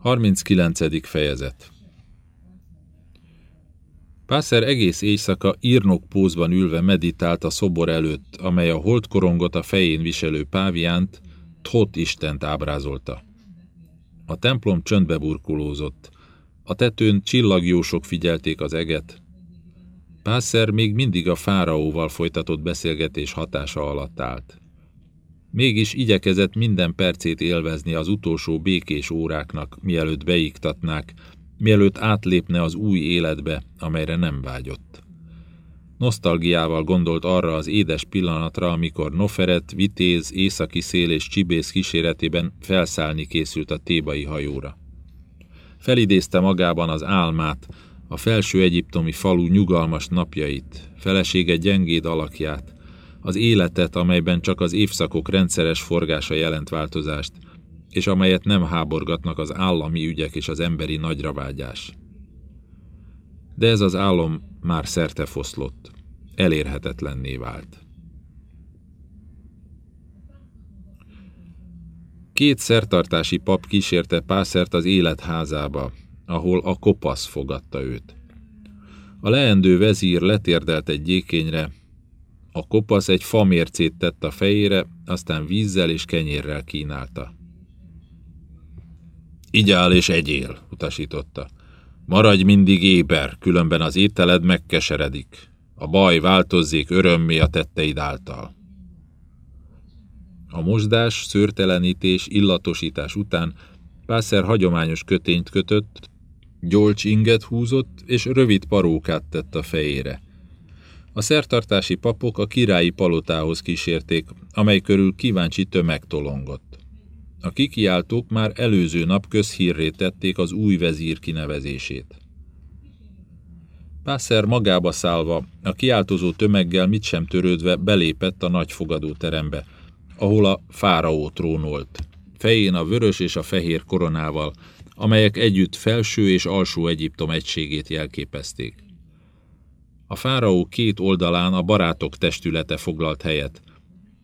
39. fejezet Pászer egész éjszaka írnok pózban ülve meditált a szobor előtt, amely a holdkorongot a fején viselő páviánt, Thot istent ábrázolta. A templom csöndbe burkolózott. A tetőn csillagjósok figyelték az eget. Pászer még mindig a fáraóval folytatott beszélgetés hatása alatt állt. Mégis igyekezett minden percét élvezni az utolsó békés óráknak, mielőtt beiktatnák, mielőtt átlépne az új életbe, amelyre nem vágyott. Nosztalgiával gondolt arra az édes pillanatra, amikor Noferet, Vitéz, északi szél és Csibész kíséretében felszállni készült a tébai hajóra. Felidézte magában az álmát, a felső egyiptomi falu nyugalmas napjait, felesége gyengéd alakját, az életet, amelyben csak az évszakok rendszeres forgása jelent változást, és amelyet nem háborgatnak az állami ügyek és az emberi nagyravágyás. De ez az álom már szerte foszlott, elérhetetlenné vált. Két szertartási pap kísérte Pászert az életházába, ahol a kopasz fogadta őt. A leendő vezír letérdelt egy gyékényre, a kopasz egy famércét tett a fejére, aztán vízzel és kenyérrel kínálta. Igyál és egyél, utasította. Maradj mindig éber, különben az ételed megkeseredik. A baj változzék örömmé a tetteid által. A mosdás, szőrtelenítés, illatosítás után Pászer hagyományos kötényt kötött, gyolcs inget húzott, és rövid parókát tett a fejére. A szertartási papok a királyi palotához kísérték, amely körül kíváncsi tömeg tolongott. A kikiáltók már előző nap közhírré tették az új vezír kinevezését. Pászer magába szállva, a kiáltozó tömeggel mit sem törődve belépett a nagy fogadóterembe, ahol a fáraó trónolt, fején a vörös és a fehér koronával, amelyek együtt felső és alsó Egyiptom egységét jelképezték. A fáraó két oldalán a barátok testülete foglalt helyet.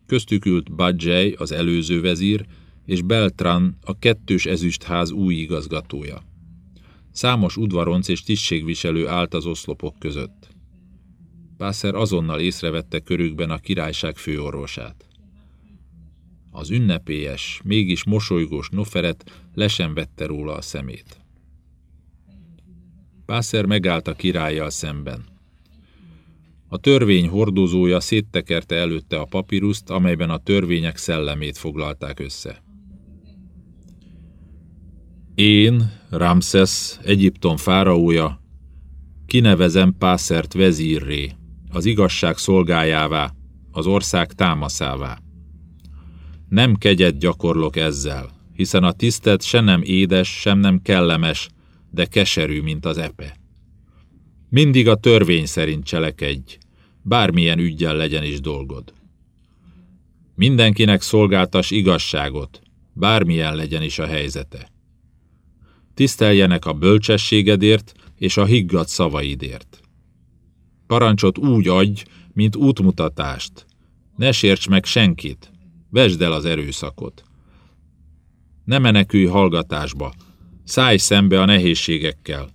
Köztük ült Badzsely, az előző vezír, és Beltran, a kettős ezüstház új igazgatója. Számos udvaronc és tisztségviselő állt az oszlopok között. Pászer azonnal észrevette körükben a királyság főorvosát. Az ünnepélyes, mégis mosolygós Noferet lesen vette róla a szemét. Pászer megállt a királlyal szemben. A törvény hordozója széttekerte előtte a papíruszt, amelyben a törvények szellemét foglalták össze. Én, Ramszesz, Egyiptom fáraója, kinevezem Pászert vezírré, az igazság szolgájává, az ország támaszává. Nem kegyet gyakorlok ezzel, hiszen a tisztet se nem édes, sem nem kellemes, de keserű, mint az epe. Mindig a törvény szerint cselekedj, bármilyen ügyjel legyen is dolgod. Mindenkinek szolgáltas igazságot, bármilyen legyen is a helyzete. Tiszteljenek a bölcsességedért és a higgadt szavaidért. Parancsot úgy adj, mint útmutatást. Ne sérts meg senkit, vesd el az erőszakot. Ne menekülj hallgatásba, szállj szembe a nehézségekkel,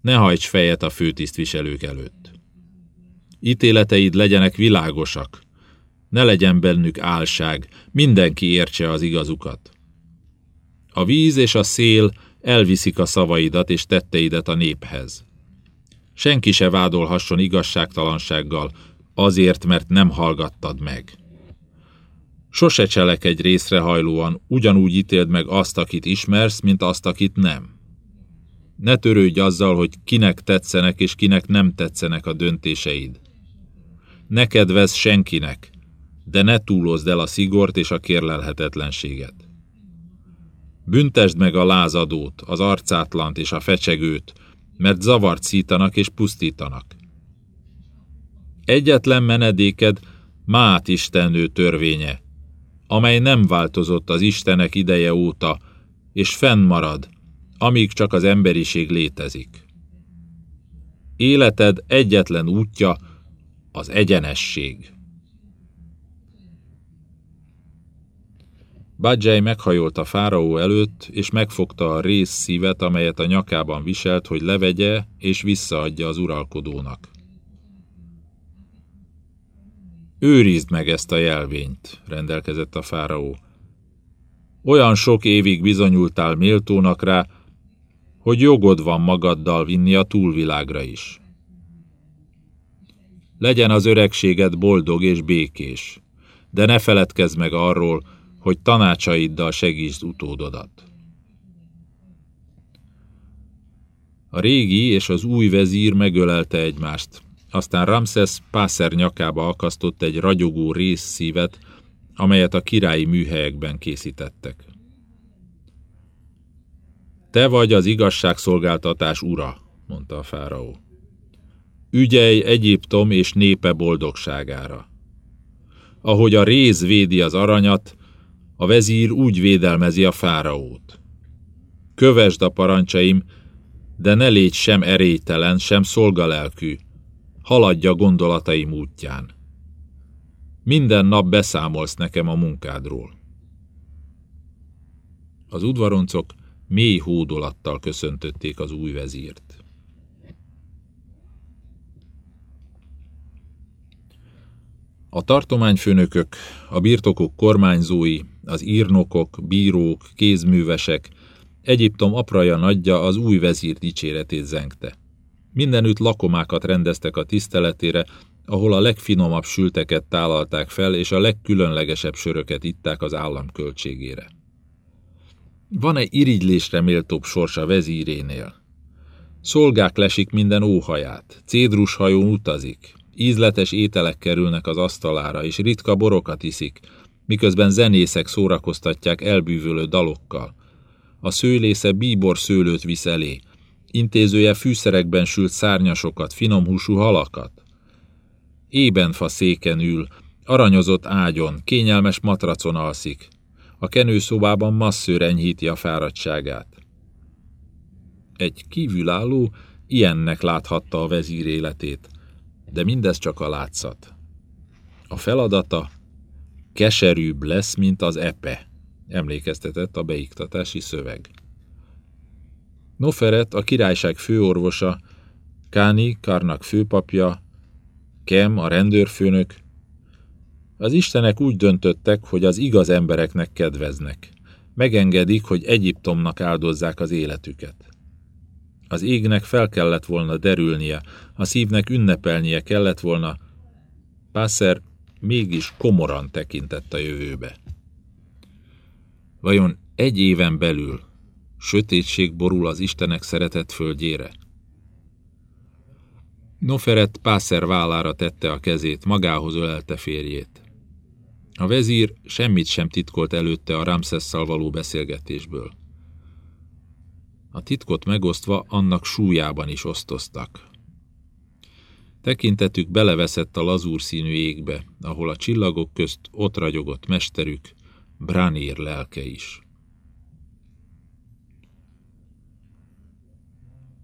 ne hajts fejet a főtisztviselők előtt. Ítéleteid legyenek világosak, ne legyen bennük álság, mindenki értse az igazukat. A víz és a szél elviszik a szavaidat és tetteidet a néphez. Senki se vádolhasson igazságtalansággal, azért, mert nem hallgattad meg. Sose cselekedj részrehajlóan, ugyanúgy ítéld meg azt, akit ismersz, mint azt, akit nem. Ne törődj azzal, hogy kinek tetszenek és kinek nem tetszenek a döntéseid. Ne kedvezz senkinek, de ne túlozd el a szigort és a kérlelhetetlenséget. Büntesd meg a lázadót, az arcátlant és a fecsegőt, mert zavart szítanak és pusztítanak. Egyetlen menedéked Mát Istennő törvénye, amely nem változott az Istenek ideje óta, és fennmarad, amíg csak az emberiség létezik. Életed egyetlen útja az egyenesség. Badzsely meghajolt a fáraó előtt, és megfogta a rész szívet, amelyet a nyakában viselt, hogy levegye és visszaadja az uralkodónak. Őrizd meg ezt a jelvényt, rendelkezett a fáraó. Olyan sok évig bizonyultál méltónak rá, hogy jogod van magaddal vinni a túlvilágra is. Legyen az öregséged boldog és békés, de ne feledkezz meg arról, hogy tanácsaiddal segítsd utódodat. A régi és az új vezír megölelte egymást, aztán Ramses Pászer nyakába akasztott egy ragyogó részszívet, amelyet a királyi műhelyekben készítettek. Te vagy az igazságszolgáltatás ura, mondta a fáraó. Ügyelj Egyiptom és népe boldogságára. Ahogy a réz védi az aranyat, a vezír úgy védelmezi a fáraót. Kövesd a parancsaim, de ne légy sem erélytelen, sem szolgalelkű, haladja gondolataim útján. Minden nap beszámolsz nekem a munkádról. Az udvaroncok mély hódolattal köszöntötték az új vezírt. A tartományfőnökök, a birtokok kormányzói, az írnokok, bírók, kézművesek, Egyiptom apraja nagyja az új vezír dicséretét zengte. Mindenütt lakomákat rendeztek a tiszteletére, ahol a legfinomabb sülteket tálalták fel, és a legkülönlegesebb söröket itták az állam költségére. Van-e irigylésre méltóbb sorsa vezírénél? Szolgák lesik minden óhaját, cédrus hajón utazik, ízletes ételek kerülnek az asztalára, és ritka borokat iszik, miközben zenészek szórakoztatják elbűvölő dalokkal. A szőlésze bíbor szőlőt visz elé, intézője fűszerekben sült szárnyasokat, finomhúsú halakat. Ébenfa széken ül, aranyozott ágyon, kényelmes matracon alszik. A kenőszobában masszőr enyhíti a fáradtságát. Egy kívülálló ilyennek láthatta a vezír életét, de mindez csak a látszat. A feladata keserűbb lesz, mint az epe, emlékeztetett a beiktatási szöveg. Noferet, a királyság főorvosa, Káni, Karnak főpapja, Kem, a rendőrfőnök, az istenek úgy döntöttek, hogy az igaz embereknek kedveznek. Megengedik, hogy Egyiptomnak áldozzák az életüket. Az égnek fel kellett volna derülnie, a szívnek ünnepelnie kellett volna. Pászer mégis komoran tekintett a jövőbe. Vajon egy éven belül sötétség borul az Istenek szeretett földjére? Noferet Pászer vállára tette a kezét, magához ölelte férjét. A vezír semmit sem titkolt előtte a Ramszesszal való beszélgetésből. A titkot megosztva annak súlyában is osztoztak. Tekintetük beleveszett a lazúr színű égbe, ahol a csillagok közt ott ragyogott mesterük, Branir lelke is.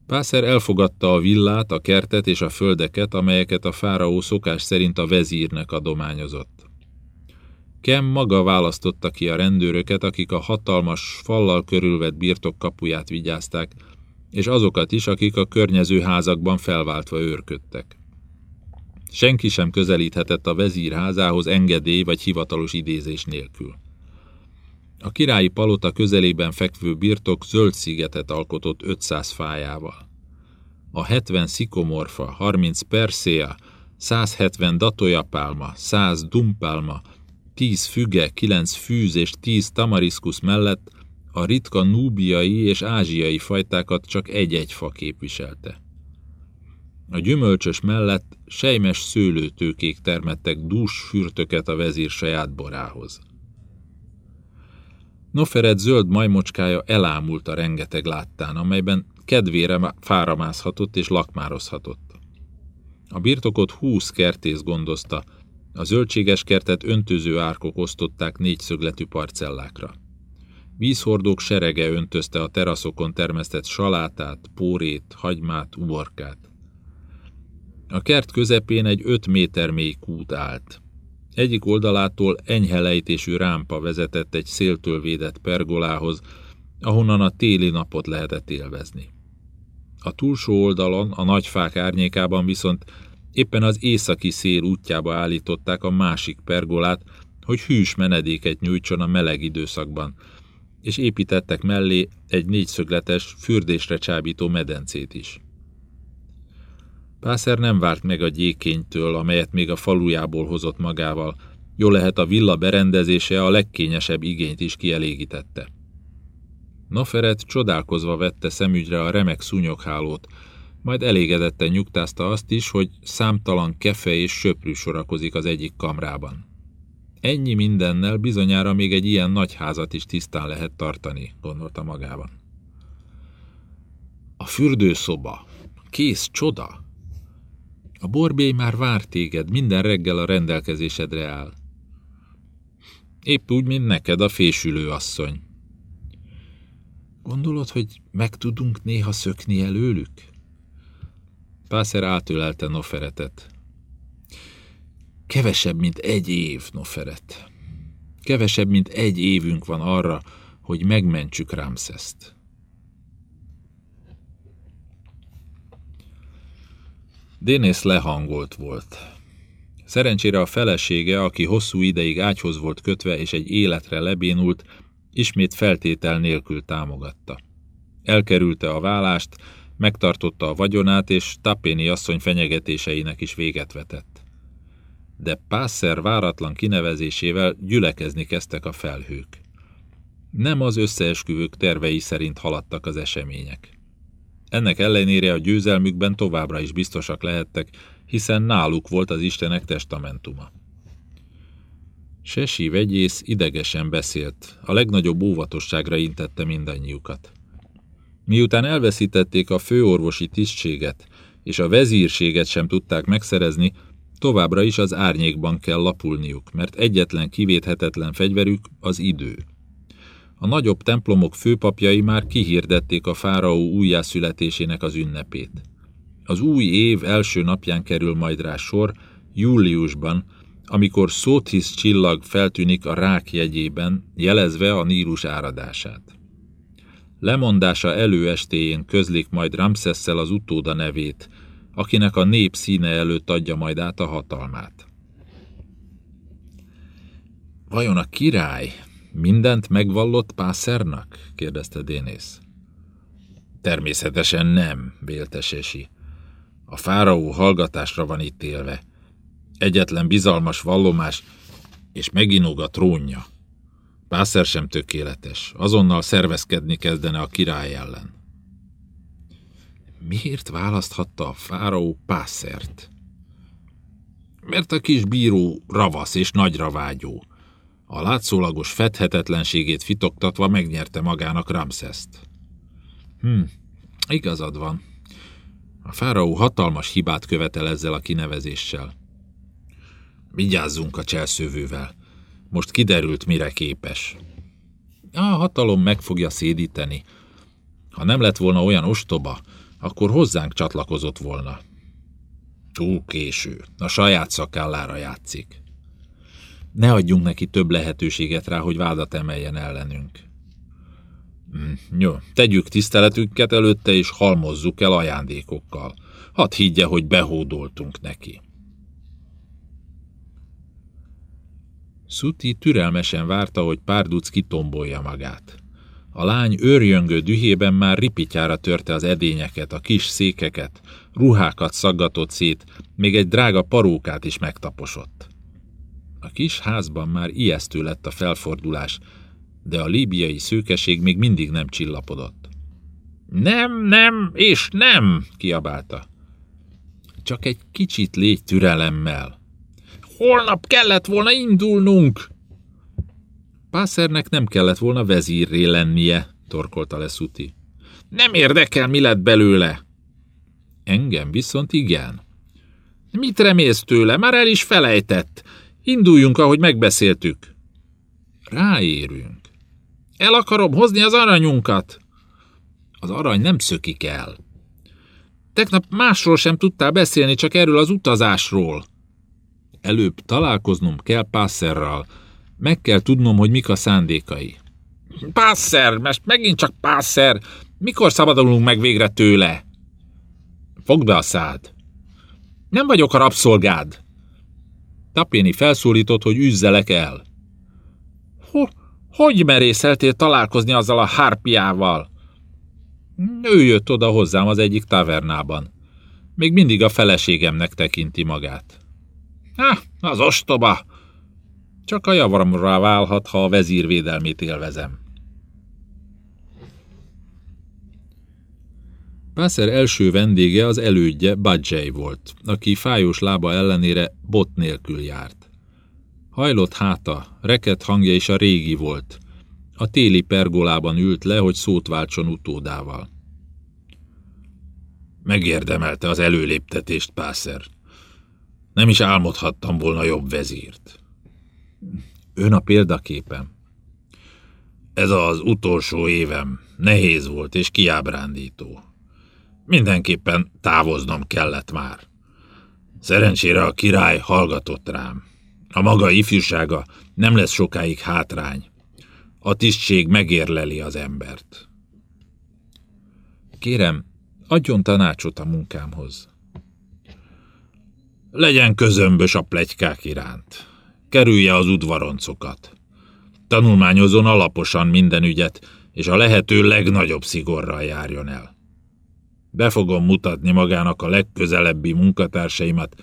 Pászer elfogadta a villát, a kertet és a földeket, amelyeket a fáraó szokás szerint a vezírnek adományozott. Kem maga választotta ki a rendőröket, akik a hatalmas, fallal körülvett birtok kapuját vigyázták, és azokat is, akik a környező házakban felváltva őrködtek. Senki sem közelíthetett a vezír házához engedély vagy hivatalos idézés nélkül. A királyi palota közelében fekvő birtok zöld szigetet alkotott 500 fájával. A 70 szikomorfa, 30 perszéa, 170 datójapálma, 100 dumpálma, 10 füge, 9 fűz és 10 tamariszkusz mellett a ritka núbiai és ázsiai fajtákat csak egy-egy fa képviselte. A gyümölcsös mellett sejmes szőlőtőkék termettek dús fürtöket a vezír saját borához. Noferet zöld majmocskája elámult a rengeteg láttán, amelyben kedvére fára mászhatott és lakmározhatott. A birtokot húsz kertész gondozta, a zöldséges kertet öntöző árkok osztották négyszögletű parcellákra. Vízhordók serege öntözte a teraszokon termesztett salátát, pórét, hagymát, uborkát. A kert közepén egy öt méter mély kút állt. Egyik oldalától enyhe lejtésű rámpa vezetett egy széltől védett pergolához, ahonnan a téli napot lehetett élvezni. A túlsó oldalon, a nagy fák árnyékában viszont éppen az északi szél útjába állították a másik pergolát, hogy hűs menedéket nyújtson a meleg időszakban, és építettek mellé egy négyszögletes, fürdésre csábító medencét is. Pászer nem várt meg a gyékénytől, amelyet még a falujából hozott magával, jó lehet a villa berendezése a legkényesebb igényt is kielégítette. Noferet csodálkozva vette szemügyre a remek szúnyoghálót, majd elégedetten nyugtázta azt is, hogy számtalan kefe és söprű sorakozik az egyik kamrában. Ennyi mindennel bizonyára még egy ilyen nagy házat is tisztán lehet tartani, gondolta magában. A fürdőszoba. Kész csoda. A borbély már vár téged, minden reggel a rendelkezésedre áll. Épp úgy, mint neked a fésülő asszony. Gondolod, hogy meg tudunk néha szökni előlük? Pászer átölelte Noferetet. Kevesebb, mint egy év, Noferet. Kevesebb, mint egy évünk van arra, hogy megmentsük Ramszeszt. Dénész lehangolt volt. Szerencsére a felesége, aki hosszú ideig ágyhoz volt kötve és egy életre lebénult, ismét feltétel nélkül támogatta. Elkerülte a vállást, megtartotta a vagyonát, és Tapéni asszony fenyegetéseinek is véget vetett. De Pászer váratlan kinevezésével gyülekezni kezdtek a felhők. Nem az összeesküvők tervei szerint haladtak az események. Ennek ellenére a győzelmükben továbbra is biztosak lehettek, hiszen náluk volt az Istenek testamentuma. Sesi vegyész idegesen beszélt, a legnagyobb óvatosságra intette mindannyiukat. Miután elveszítették a főorvosi tisztséget, és a vezírséget sem tudták megszerezni, továbbra is az árnyékban kell lapulniuk, mert egyetlen kivéthetetlen fegyverük az idő. A nagyobb templomok főpapjai már kihirdették a fáraó újjászületésének az ünnepét. Az új év első napján kerül majd rá sor, júliusban, amikor Szóthisz csillag feltűnik a rák jegyében, jelezve a Nílus áradását. Lemondása előestéjén közlik majd Ramszesszel az utóda nevét, akinek a nép színe előtt adja majd át a hatalmát. Vajon a király mindent megvallott Pászernak? kérdezte Dénész. Természetesen nem, vélte Sesi. A fáraó hallgatásra van itt élve. Egyetlen bizalmas vallomás, és meginog a trónja. Pászer sem tökéletes, azonnal szervezkedni kezdene a király ellen. Miért választhatta a fáraó Pászert? Mert a kis bíró ravasz és nagyra vágyó. A látszólagos fedhetetlenségét fitoktatva megnyerte magának Ramszeszt. Hm, igazad van. A fáraó hatalmas hibát követel ezzel a kinevezéssel. Vigyázzunk a cselszövővel. Most kiderült, mire képes. A hatalom meg fogja szédíteni. Ha nem lett volna olyan ostoba, akkor hozzánk csatlakozott volna. Túl késő. A saját szakállára játszik. Ne adjunk neki több lehetőséget rá, hogy vádat emeljen ellenünk. Hm, jó, tegyük tiszteletünket előtte, és halmozzuk el ajándékokkal. Hadd higgye, hogy behódoltunk neki. Szuti türelmesen várta, hogy Párduc kitombolja magát. A lány őrjöngő dühében már ripityára törte az edényeket, a kis székeket, ruhákat szaggatott szét, még egy drága parókát is megtaposott. A kis házban már ijesztő lett a felfordulás, de a líbiai szőkeség még mindig nem csillapodott. Nem, nem és nem, kiabálta. Csak egy kicsit légy türelemmel. Holnap kellett volna indulnunk! Pászernek nem kellett volna vezírré lennie, torkolta le. Nem érdekel, mi lett belőle. Engem viszont igen. Mit remélsz tőle? Már el is felejtett. Induljunk, ahogy megbeszéltük. Ráérünk. El akarom hozni az aranyunkat. Az arany nem szökik el. Tegnap másról sem tudtál beszélni, csak erről az utazásról. Előbb találkoznom kell Pásszerral. Meg kell tudnom, hogy mik a szándékai. Pászer, most megint csak Pászer. Mikor szabadulunk meg végre tőle? Fogd be a szád. Nem vagyok a rabszolgád. Tapéni felszólított, hogy üzzelek el. Ho, hogy merészeltél találkozni azzal a hárpiával? Ő jött oda hozzám az egyik tavernában. Még mindig a feleségemnek tekinti magát. Ha, az ostoba! Csak a javamra válhat, ha a vezír védelmét élvezem. Pászer első vendége az elődje Badzsely volt, aki fájós lába ellenére bot nélkül járt. Hajlott háta, reket hangja is a régi volt. A téli pergolában ült le, hogy szót váltson utódával. Megérdemelte az előléptetést, Pászer. Nem is álmodhattam volna jobb vezírt. Ön a példaképem. Ez az utolsó évem nehéz volt és kiábrándító. Mindenképpen távoznom kellett már. Szerencsére a király hallgatott rám. A maga ifjúsága nem lesz sokáig hátrány. A tisztség megérleli az embert. Kérem, adjon tanácsot a munkámhoz. Legyen közömbös a plegykák iránt. Kerülje az udvaroncokat. Tanulmányozon alaposan minden ügyet, és a lehető legnagyobb szigorral járjon el. Be fogom mutatni magának a legközelebbi munkatársaimat,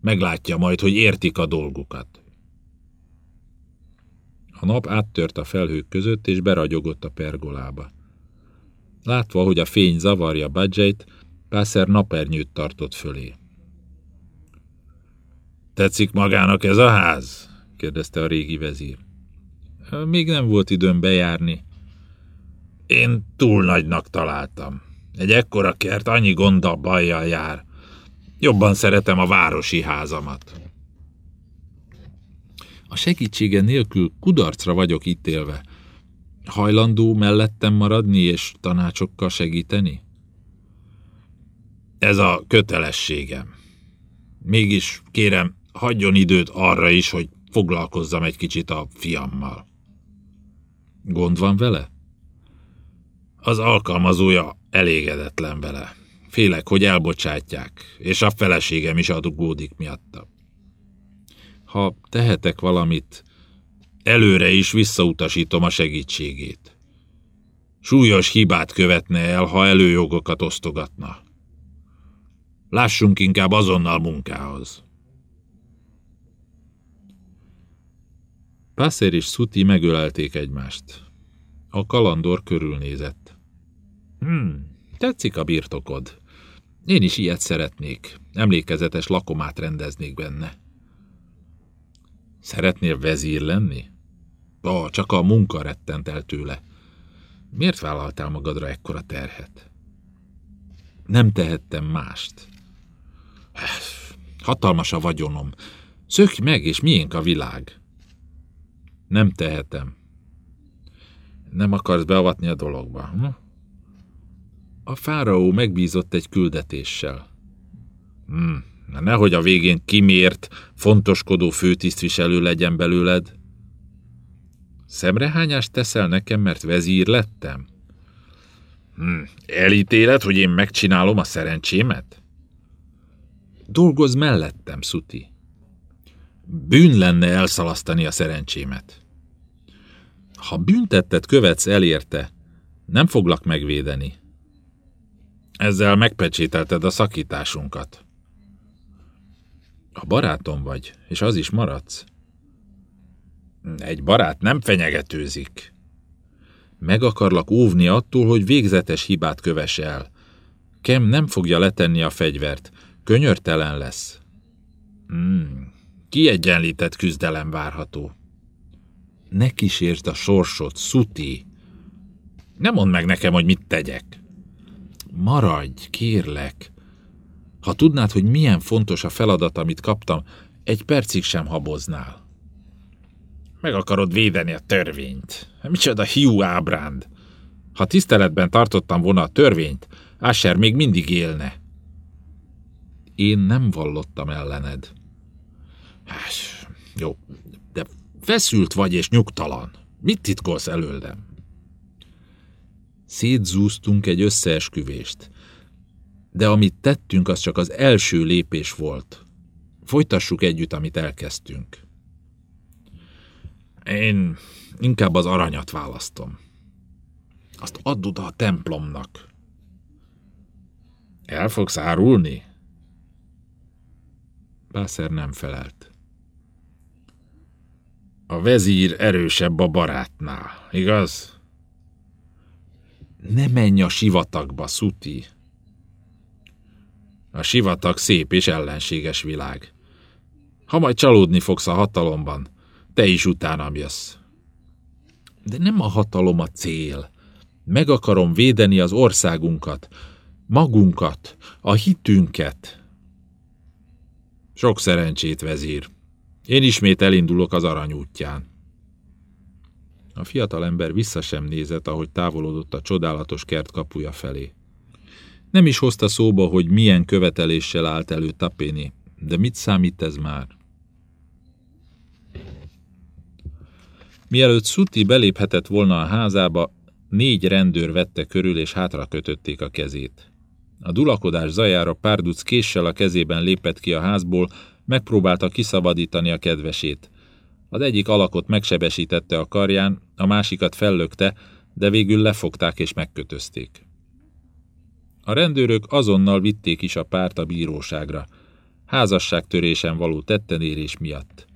meglátja majd, hogy értik a dolgukat. A nap áttört a felhők között, és beragyogott a pergolába. Látva, hogy a fény zavarja Badgeit, Pászer napernyőt tartott fölé. Tetszik magának ez a ház? kérdezte a régi vezír. Még nem volt időm bejárni. Én túl nagynak találtam. Egy ekkora kert annyi gonddal bajjal jár. Jobban szeretem a városi házamat. A segítsége nélkül kudarcra vagyok ítélve. Hajlandó mellettem maradni és tanácsokkal segíteni? Ez a kötelességem. Mégis kérem, hagyjon időt arra is, hogy foglalkozzam egy kicsit a fiammal. Gond van vele? Az alkalmazója elégedetlen vele. Félek, hogy elbocsátják, és a feleségem is adugódik miatta. Ha tehetek valamit, előre is visszautasítom a segítségét. Súlyos hibát követne el, ha előjogokat osztogatna. Lássunk inkább azonnal munkához. Pászer és Szuti megölelték egymást. A kalandor körülnézett. Hmm, tetszik a birtokod. Én is ilyet szeretnék. Emlékezetes lakomát rendeznék benne. Szeretnél vezír lenni? Ó, csak a munka rettent el tőle. Miért vállaltál magadra ekkora terhet? Nem tehettem mást. Hatalmas a vagyonom. Szökj meg, és miénk a világ. Nem tehetem. Nem akarsz beavatni a dologba. Hm? A fáraó megbízott egy küldetéssel. Hmm, nehogy a végén kimért, fontoskodó főtisztviselő legyen belőled. Szemrehányást teszel nekem, mert vezír lettem? Hmm, elítéled, hogy én megcsinálom a szerencsémet? Dolgozz mellettem, Szuti. Bűn lenne elszalasztani a szerencsémet. Ha büntettet követsz elérte, nem foglak megvédeni. Ezzel megpecsételted a szakításunkat. A barátom vagy, és az is maradsz. Egy barát nem fenyegetőzik. Meg akarlak óvni attól, hogy végzetes hibát köves el. Kem nem fogja letenni a fegyvert, könyörtelen lesz. Hmm, kiegyenlített küzdelem várható. Ne kísértsd a sorsot, Szuti! Nem mondd meg nekem, hogy mit tegyek. Maradj, kérlek. Ha tudnád, hogy milyen fontos a feladat, amit kaptam, egy percig sem haboznál. Meg akarod védeni a törvényt. Micsoda hiú ábránd. Ha tiszteletben tartottam volna a törvényt, Asher még mindig élne. Én nem vallottam ellened. Hát, jó, de feszült vagy és nyugtalan. Mit titkolsz előlem? Szétzúztunk egy összeesküvést. De amit tettünk, az csak az első lépés volt. Folytassuk együtt, amit elkezdtünk. Én inkább az aranyat választom. Azt add oda a templomnak. El fogsz árulni? Pászer nem felelt. A vezír erősebb a barátnál, igaz? Ne menj a sivatagba, Szuti. A sivatag szép és ellenséges világ. Ha majd csalódni fogsz a hatalomban, te is utánam jössz. De nem a hatalom a cél. Meg akarom védeni az országunkat, magunkat, a hitünket. Sok szerencsét, vezír. Én ismét elindulok az aranyútján. A fiatalember vissza sem nézett, ahogy távolodott a csodálatos kert kapuja felé. Nem is hozta szóba, hogy milyen követeléssel állt elő Tapéni, de mit számít ez már? Mielőtt Szuti beléphetett volna a házába, négy rendőr vette körül és hátra kötötték a kezét. A dulakodás zajára Párduc késsel a kezében lépett ki a házból, megpróbálta kiszabadítani a kedvesét. Az egyik alakot megsebesítette a karján, a másikat fellökte, de végül lefogták és megkötözték. A rendőrök azonnal vitték is a párt a bíróságra, házasságtörésen való tettenérés miatt.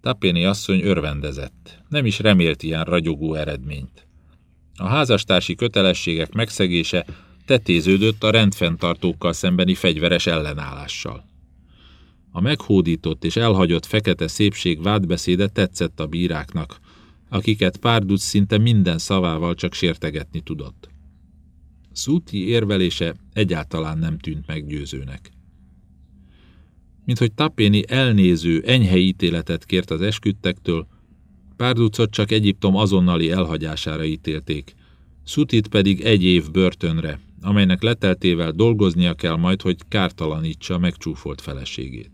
Tapéni asszony örvendezett, nem is remélt ilyen ragyogó eredményt. A házastársi kötelességek megszegése tetéződött a rendfenntartókkal szembeni fegyveres ellenállással. A meghódított és elhagyott fekete szépség vádbeszéde tetszett a bíráknak, akiket Párduc szinte minden szavával csak sértegetni tudott. Szúti érvelése egyáltalán nem tűnt meggyőzőnek. Mint hogy Tapéni elnéző, enyhe ítéletet kért az esküdtektől, Párducot csak Egyiptom azonnali elhagyására ítélték, Szutit pedig egy év börtönre, amelynek leteltével dolgoznia kell majd, hogy kártalanítsa megcsúfolt feleségét.